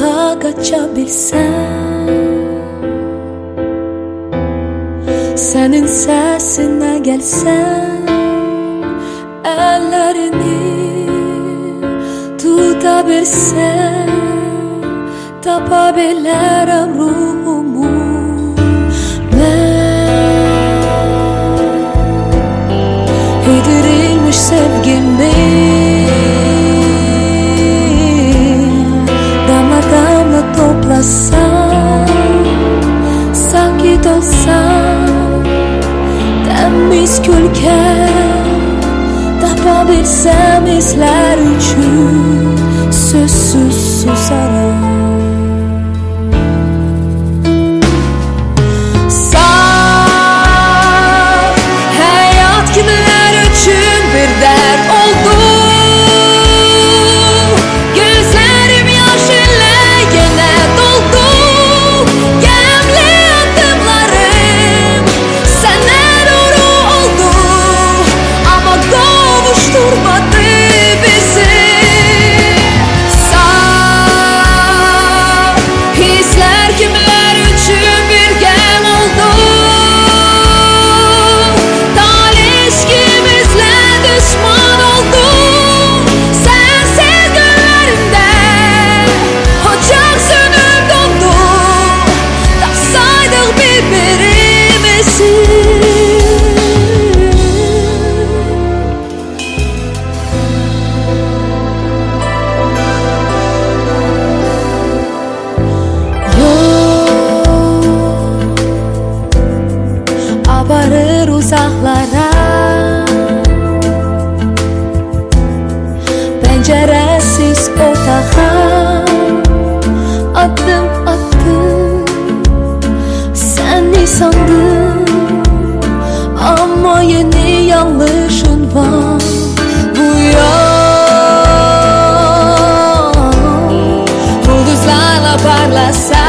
ragatça bil sen Senin sesine gelsen Ellerini tutabilsen Tapabilirim ruhumu. Ben Yedirilmiş sevgimi coração Só que dançar Da miskul kel Da sam is laruchu kabarır uzaklara. Penceresiz otağa Adım attım Sen ne Ama yeni yanlışın var. Bu yol Ulduzlarla parlasa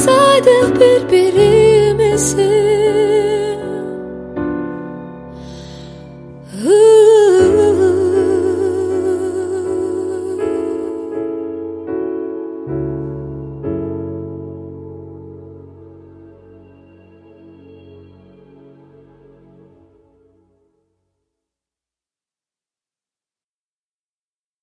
olsaydık birbirimizi.